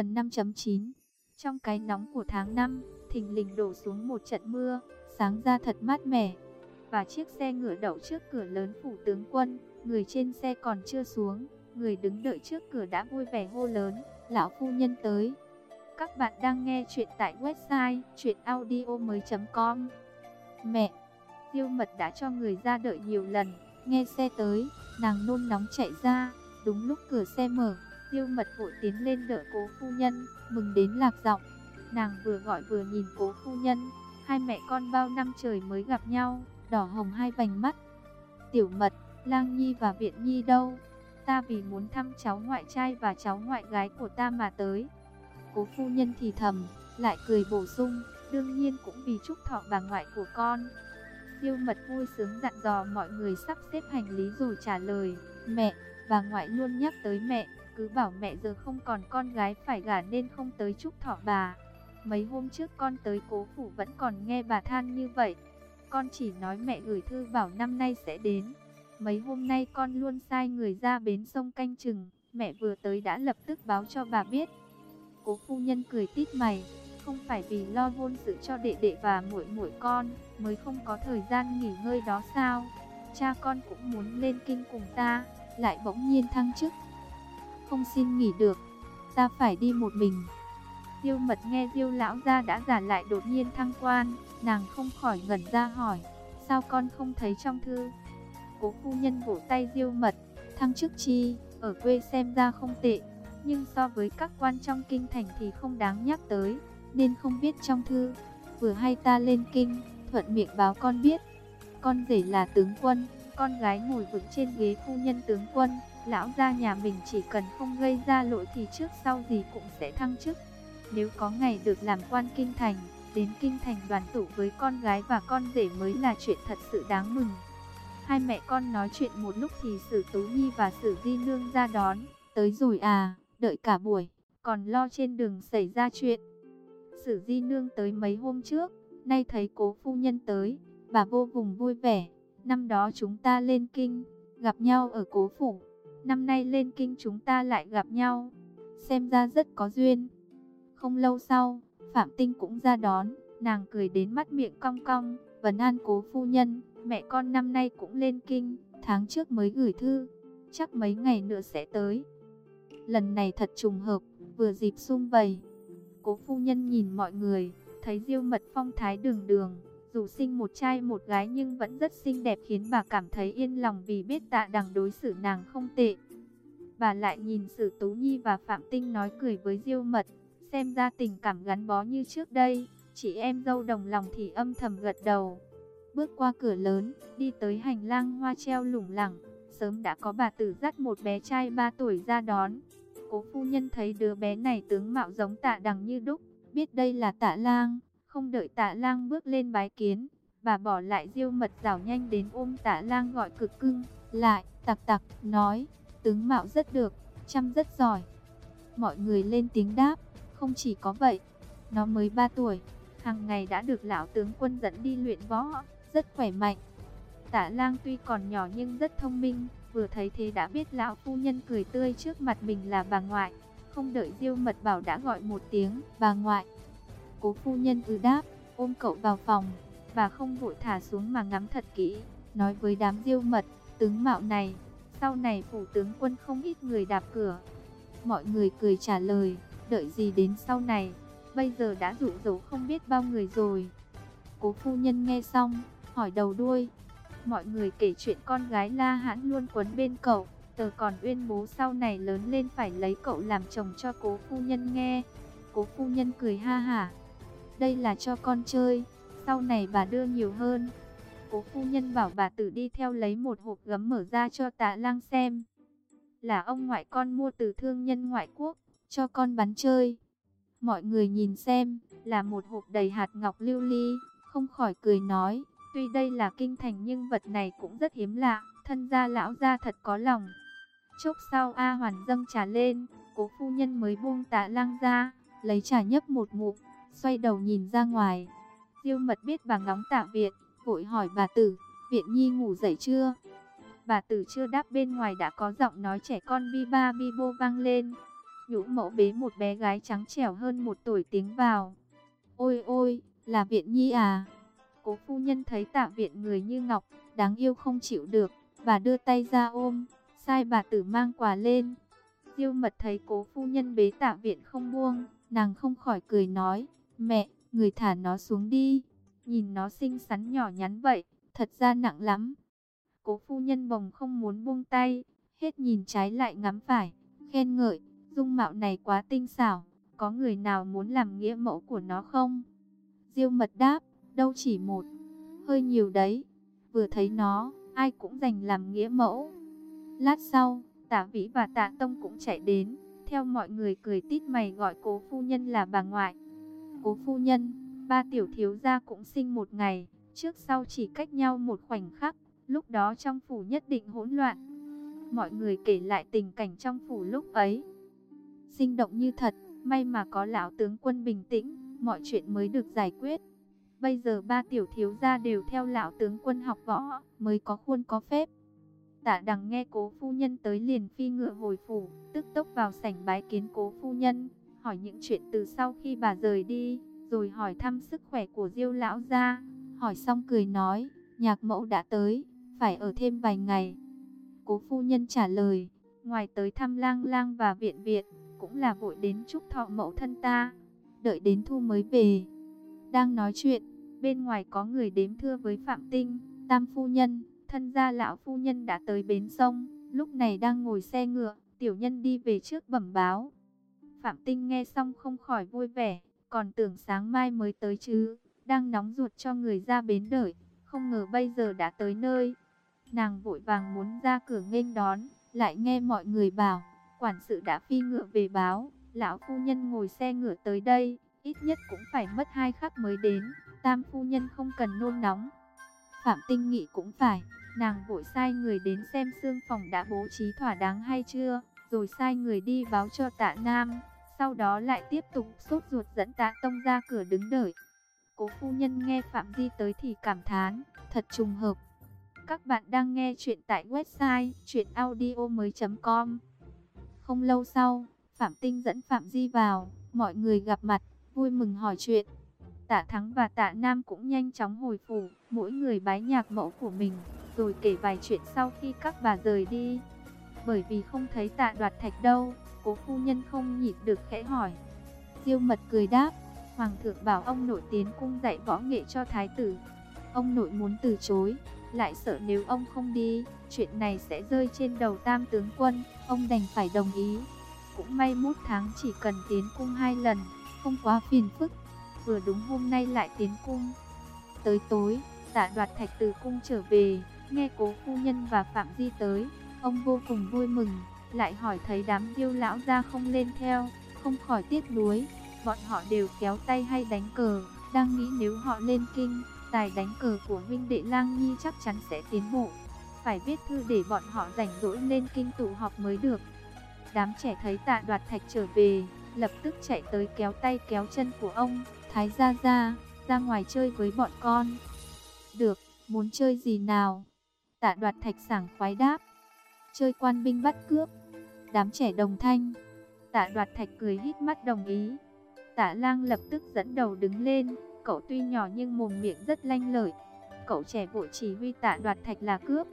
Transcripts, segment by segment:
Phần 5.9 Trong cái nóng của tháng 5, thình lình đổ xuống một trận mưa, sáng ra thật mát mẻ. Và chiếc xe ngựa đậu trước cửa lớn phủ tướng quân, người trên xe còn chưa xuống, người đứng đợi trước cửa đã vui vẻ hô lớn, lão phu nhân tới. Các bạn đang nghe chuyện tại website chuyenaudio.com Mẹ, tiêu Mật đã cho người ra đợi nhiều lần, nghe xe tới, nàng nôn nóng chạy ra, đúng lúc cửa xe mở, Tiêu Mật vội tiến lên đỡ cố phu nhân, mừng đến lạc giọng. Nàng vừa gọi vừa nhìn cố phu nhân, hai mẹ con bao năm trời mới gặp nhau, đỏ hồng hai vành mắt. Tiểu Mật, Lang Nhi và Viện Nhi đâu? Ta vì muốn thăm cháu ngoại trai và cháu ngoại gái của ta mà tới. Cố phu nhân thì thầm, lại cười bổ sung, đương nhiên cũng vì chúc thọ bà ngoại của con. Tiêu mật vui sướng dặn dò mọi người sắp xếp hành lý rồi trả lời, mẹ, bà ngoại luôn nhắc tới mẹ, cứ bảo mẹ giờ không còn con gái phải gả nên không tới chúc thọ bà. Mấy hôm trước con tới cố phủ vẫn còn nghe bà than như vậy. Con chỉ nói mẹ gửi thư bảo năm nay sẽ đến. Mấy hôm nay con luôn sai người ra bến sông canh chừng, mẹ vừa tới đã lập tức báo cho bà biết. Cố phu nhân cười tít mày, không phải vì lo hôn sự cho đệ đệ và muội muội con, mới không có thời gian nghỉ ngơi đó sao? Cha con cũng muốn lên kinh cùng ta, lại bỗng nhiên thăng chức. Không xin nghỉ được, ta phải đi một mình. Diêu mật nghe Diêu lão gia đã giả lại đột nhiên thăng quan, nàng không khỏi ngẩn ra hỏi, sao con không thấy trong thư? Cố phu nhân vỗ tay Diêu mật, thăng chức chi, ở quê xem ra không tệ, nhưng so với các quan trong kinh thành thì không đáng nhắc tới, nên không biết trong thư. Vừa hay ta lên kinh, thuận miệng báo con biết, con rể là tướng quân, con gái ngồi vững trên ghế phu nhân tướng quân, lão gia nhà mình chỉ cần không gây ra lỗi thì trước sau gì cũng sẽ thăng chức. Nếu có ngày được làm quan kinh thành, đến kinh thành đoàn tụ với con gái và con rể mới là chuyện thật sự đáng mừng. Hai mẹ con nói chuyện một lúc thì Sử Tú Nhi và Sử Di Nương ra đón, tới rồi à, đợi cả buổi, còn lo trên đường xảy ra chuyện. Sử Di Nương tới mấy hôm trước, nay thấy cố phu nhân tới, bà vô cùng vui vẻ. Năm đó chúng ta lên kinh, gặp nhau ở cố phủ. Năm nay lên kinh chúng ta lại gặp nhau, xem ra rất có duyên. Không lâu sau, Phạm Tinh cũng ra đón, nàng cười đến mắt miệng cong cong, vấn an cố phu nhân, mẹ con năm nay cũng lên kinh, tháng trước mới gửi thư, chắc mấy ngày nữa sẽ tới. Lần này thật trùng hợp, vừa dịp xung vầy. Cố phu nhân nhìn mọi người, thấy Diêu Mật phong thái đường đường, dù sinh một trai một gái nhưng vẫn rất xinh đẹp khiến bà cảm thấy yên lòng vì biết tạ đằng đối xử nàng không tệ. Bà lại nhìn Sử Tú Nhi và Phạm Tinh nói cười với Diêu Mật, xem ra tình cảm gắn bó như trước đây, chị em dâu đồng lòng thì âm thầm gật đầu. Bước qua cửa lớn, đi tới hành lang hoa treo lủng lẳng, sớm đã có bà tử dắt một bé trai 3 tuổi ra đón. Cố phu nhân thấy đứa bé này tướng mạo giống tạ đằng như đúc, biết đây là tạ lang, không đợi tạ lang bước lên bái kiến, bà bỏ lại diêu mật rảo nhanh đến ôm tạ lang gọi cực cưng, lại, tặc tặc, nói, tướng mạo rất được, chăm rất giỏi. Mọi người lên tiếng đáp, không chỉ có vậy, nó mới 3 tuổi, hàng ngày đã được lão tướng quân dẫn đi luyện võ, rất khỏe mạnh. Tạ lang tuy còn nhỏ nhưng rất thông minh, vừa thấy thế đã biết lão phu nhân cười tươi trước mặt mình là bà ngoại. Không đợi diêu mật bảo đã gọi một tiếng, bà ngoại. Cố phu nhân ư đáp, ôm cậu vào phòng. và không vội thả xuống mà ngắm thật kỹ, nói với đám diêu mật, tướng mạo này, sau này phủ tướng quân không ít người đạp cửa. Mọi người cười trả lời, đợi gì đến sau này, bây giờ đã dụ dỗ không biết bao người rồi. Cố phu nhân nghe xong, hỏi đầu đuôi. Mọi người kể chuyện con gái La Hãn luôn quấn bên cậu, tờ còn uyên bố sau này lớn lên phải lấy cậu làm chồng cho cố phu nhân nghe. Cố phu nhân cười ha hả. Đây là cho con chơi, sau này bà đưa nhiều hơn. Cố phu nhân bảo bà tử đi theo lấy một hộp gấm mở ra cho tạ lang xem. Là ông ngoại con mua từ thương nhân ngoại quốc, cho con bắn chơi. Mọi người nhìn xem, là một hộp đầy hạt ngọc lưu ly, không khỏi cười nói, tuy đây là kinh thành nhưng vật này cũng rất hiếm lạ, thân gia lão gia thật có lòng. Chốc sau A Hoàn dâng trà lên, cố phu nhân mới buông tạ lang ra, lấy trà nhấp một ngụm, xoay đầu nhìn ra ngoài. Diêu mật biết bà ngóng tạ viện, vội hỏi bà tử, Viện Nhi ngủ dậy chưa? Bà tử chưa đáp bên ngoài đã có giọng nói trẻ con bi ba bi bô vang lên. nhũ mẫu bế một bé gái trắng trẻo hơn một tuổi tiếng vào. Ôi ôi, là viện nhi à? Cố phu nhân thấy tạ viện người như ngọc, đáng yêu không chịu được, bà đưa tay ra ôm, sai bà tử mang quà lên. Diêu mật thấy cố phu nhân bế tạ viện không buông, nàng không khỏi cười nói, mẹ, người thả nó xuống đi, nhìn nó xinh xắn nhỏ nhắn vậy, thật ra nặng lắm. Cố phu nhân bồng không muốn buông tay, hết nhìn trái lại ngắm phải, khen ngợi, dung mạo này quá tinh xảo, có người nào muốn làm nghĩa mẫu của nó không? Diêu mật đáp, đâu chỉ một, hơi nhiều đấy, vừa thấy nó, ai cũng dành làm nghĩa mẫu. Lát sau, tạ vĩ và tạ tông cũng chạy đến, theo mọi người cười tít mày gọi cố phu nhân là bà ngoại. Cố phu nhân, ba tiểu thiếu gia cũng sinh một ngày, trước sau chỉ cách nhau một khoảnh khắc, lúc đó trong phủ nhất định hỗn loạn. Mọi người kể lại tình cảnh trong phủ lúc ấy. Sinh động như thật, may mà có lão tướng quân bình tĩnh, mọi chuyện mới được giải quyết. Bây giờ ba tiểu thiếu gia đều theo lão tướng quân học võ, mới có khuôn có phép. Tạ đằng nghe cố phu nhân tới liền phi ngựa hồi phủ, tức tốc vào sảnh bái kiến cố phu nhân, hỏi những chuyện từ sau khi bà rời đi, rồi hỏi thăm sức khỏe của diêu lão gia. Hỏi xong cười nói, nhạc mẫu đã tới, phải ở thêm vài ngày. Cố phu nhân trả lời, ngoài tới thăm lang lang và viện viện, cũng là vội đến chúc thọ mẫu thân ta, đợi đến thu mới về. Đang nói chuyện, bên ngoài có người đếm thưa với Phạm Tinh, tam phu nhân, thân gia lão phu nhân đã tới bến sông, lúc này đang ngồi xe ngựa, tiểu nhân đi về trước bẩm báo. Phạm Tinh nghe xong không khỏi vui vẻ, còn tưởng sáng mai mới tới chứ, đang nóng ruột cho người ra bến đợi, không ngờ bây giờ đã tới nơi. Nàng vội vàng muốn ra cửa nghênh đón, lại nghe mọi người bảo, quản sự đã phi ngựa về báo, lão phu nhân ngồi xe ngựa tới đây, ít nhất cũng phải mất hai khắc mới đến, tam phu nhân không cần nôn nóng. Phạm Tinh nghĩ cũng phải, nàng vội sai người đến xem xương phòng đã bố trí thỏa đáng hay chưa, rồi sai người đi báo cho tạ Nam, sau đó lại tiếp tục sốt ruột dẫn tạ Tông ra cửa đứng đợi. Cố phu nhân nghe Phạm Di tới thì cảm thán, thật trùng hợp. Các bạn đang nghe chuyện tại website chuyenaudio.com Không lâu sau, Phạm Tinh dẫn Phạm Di vào, mọi người gặp mặt, vui mừng hỏi chuyện. Tạ Thắng và Tạ Nam cũng nhanh chóng hồi phủ, mỗi người bái nhạc mẫu của mình, rồi kể vài chuyện sau khi các bà rời đi. Bởi vì không thấy Tạ Đoạt Thạch đâu, cố phu nhân không nhịn được khẽ hỏi. Diêu mật cười đáp, Hoàng thượng bảo ông nội tiến cung dạy võ nghệ cho thái tử. Ông nội muốn từ chối, lại sợ nếu ông không đi, chuyện này sẽ rơi trên đầu tam tướng quân, ông đành phải đồng ý. Cũng may mút tháng chỉ cần tiến cung hai lần, không quá phiền phức. Vừa đúng hôm nay lại tiến cung. Tới tối, giả đoạt thạch từ cung trở về, nghe cố phu nhân và Phạm Di tới, ông vô cùng vui mừng, lại hỏi thấy đám diêu lão ra không lên theo, không khỏi tiếc nuối. Bọn họ đều kéo tay hay đánh cờ, đang nghĩ nếu họ lên kinh, tài đánh cờ của huynh đệ Lang Nhi chắc chắn sẽ tiến bộ. Phải viết thư để bọn họ rảnh rỗi lên kinh tụ họp mới được. Đám trẻ thấy tạ đoạt thạch trở về, lập tức chạy tới kéo tay kéo chân của ông, Thái gia gia, ra ngoài chơi với bọn con. Được, muốn chơi gì nào? Tạ đoạt thạch sảng khoái đáp. Chơi quan binh bắt cướp. Đám trẻ đồng thanh. Tạ đoạt thạch cười hít mắt đồng ý. Tạ lang lập tức dẫn đầu đứng lên. Cậu tuy nhỏ nhưng mồm miệng rất lanh lợi. Cậu trẻ vội chỉ huy tạ đoạt thạch là cướp.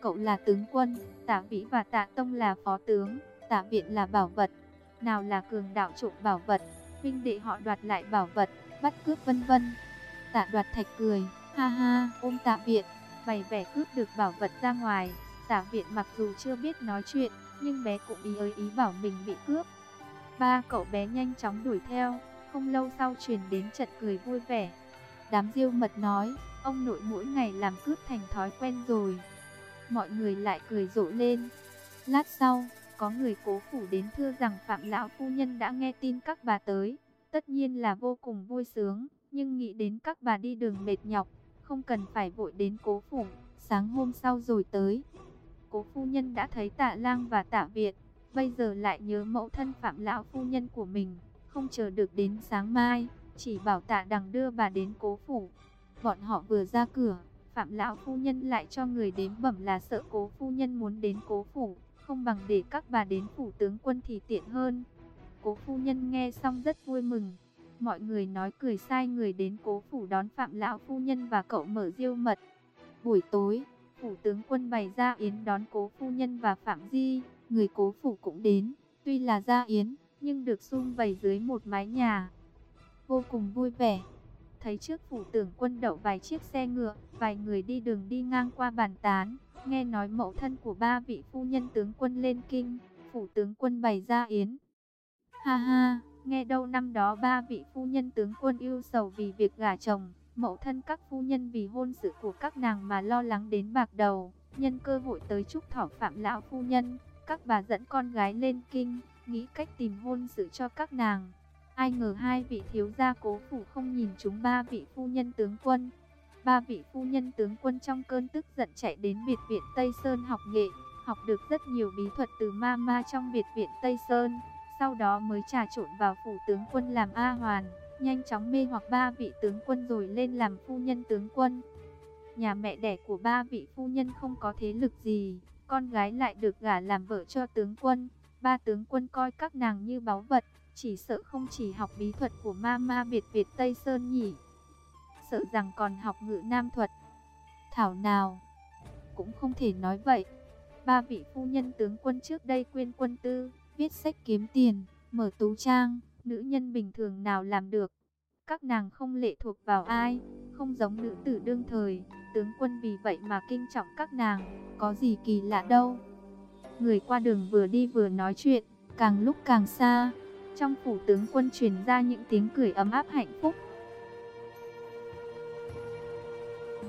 Cậu là tướng quân, tạ vĩ và tạ tông là phó tướng, tạ viện là bảo vật. Nào là cường đạo trộm bảo vật, huynh đệ họ đoạt lại bảo vật, bắt cướp vân vân. Tạ đoạt thạch cười, ha ha, ôm tạ viện, bày vẻ cướp được bảo vật ra ngoài. Tạ viện mặc dù chưa biết nói chuyện, nhưng bé cũng ý ơi ý bảo mình bị cướp. Ba cậu bé nhanh chóng đuổi theo, không lâu sau truyền đến trận cười vui vẻ. Đám diêu mật nói, ông nội mỗi ngày làm cướp thành thói quen rồi. Mọi người lại cười rộ lên. Lát sau, có người cố phủ đến thưa rằng Phạm Lão Phu Nhân đã nghe tin các bà tới. Tất nhiên là vô cùng vui sướng, nhưng nghĩ đến các bà đi đường mệt nhọc, không cần phải vội đến cố phủ, sáng hôm sau rồi tới. Cố Phu Nhân đã thấy tạ lang và tạ Việt, bây giờ lại nhớ mẫu thân Phạm Lão Phu Nhân của mình, không chờ được đến sáng mai, chỉ bảo tạ đằng đưa bà đến cố phủ. Bọn họ vừa ra cửa, Phạm Lão Phu Nhân lại cho người đến bẩm là sợ cố Phu Nhân muốn đến cố phủ không bằng để các bà đến phủ tướng quân thì tiện hơn. Cố phu nhân nghe xong rất vui mừng. Mọi người nói cười sai người đến cố phủ đón phạm lão phu nhân và cậu mở diêu mật. Buổi tối, phủ tướng quân bày ra yến đón cố phu nhân và phạm di, người cố phủ cũng đến. Tuy là gia yến, nhưng được sum vầy dưới một mái nhà. Vô cùng vui vẻ. Thấy trước phủ tướng quân đậu vài chiếc xe ngựa, vài người đi đường đi ngang qua bàn tán. Nghe nói mẫu thân của ba vị phu nhân tướng quân lên kinh, phủ tướng quân bày ra yến. Ha ha, nghe đâu năm đó ba vị phu nhân tướng quân yêu sầu vì việc gả chồng, mẫu thân các phu nhân vì hôn sự của các nàng mà lo lắng đến bạc đầu, nhân cơ hội tới chúc thọ phạm lão phu nhân, các bà dẫn con gái lên kinh, nghĩ cách tìm hôn sự cho các nàng. Ai ngờ hai vị thiếu gia cố phủ không nhìn chúng ba vị phu nhân tướng quân. Ba vị phu nhân tướng quân trong cơn tức giận chạy đến biệt viện Tây Sơn học nghệ, học được rất nhiều bí thuật từ ma ma trong biệt viện Tây Sơn. Sau đó mới trà trộn vào phủ tướng quân làm A Hoàn, nhanh chóng mê hoặc ba vị tướng quân rồi lên làm phu nhân tướng quân. Nhà mẹ đẻ của ba vị phu nhân không có thế lực gì, con gái lại được gả làm vợ cho tướng quân. Ba tướng quân coi các nàng như báu vật, chỉ sợ không chỉ học bí thuật của ma ma biệt Việt Tây Sơn nhỉ. Sợ rằng còn học ngữ nam thuật. Thảo nào, cũng không thể nói vậy. Ba vị phu nhân tướng quân trước đây quên quân tư, viết sách kiếm tiền, mở tú trang, nữ nhân bình thường nào làm được. Các nàng không lệ thuộc vào ai, không giống nữ tử đương thời, tướng quân vì vậy mà kinh trọng các nàng, có gì kỳ lạ đâu. Người qua đường vừa đi vừa nói chuyện, càng lúc càng xa. Trong phủ tướng quân truyền ra những tiếng cười ấm áp hạnh phúc.